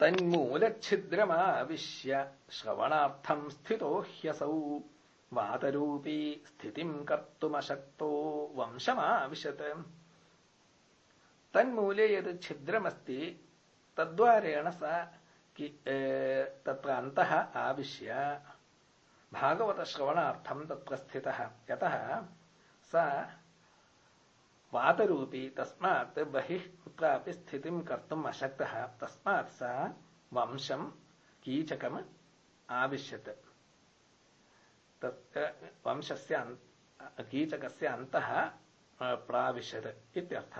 तन्मूलच्छिद्रमाविश्य श्रवणार्थम् स्थितो ह्यसौ। वातरूपी स्थितिम् कर्तुमशक्तो वंशमाविशत्। तन्मूले यद् छिद्रमस्ति, तद्वारेण स तत्र अन्तः आविश्य। भागवतश्रवणार्थम् तत्र स्थितः यतः स वातरूपी तस्मात् बहिः कुत्रापि स्थितिं कर्तुम् अशक्तः। तस्मात् स वंशं कीचकम् आविश्यत् वंशस्य कीचकस्य अन्तः प्राविशत् इत्यर्थः।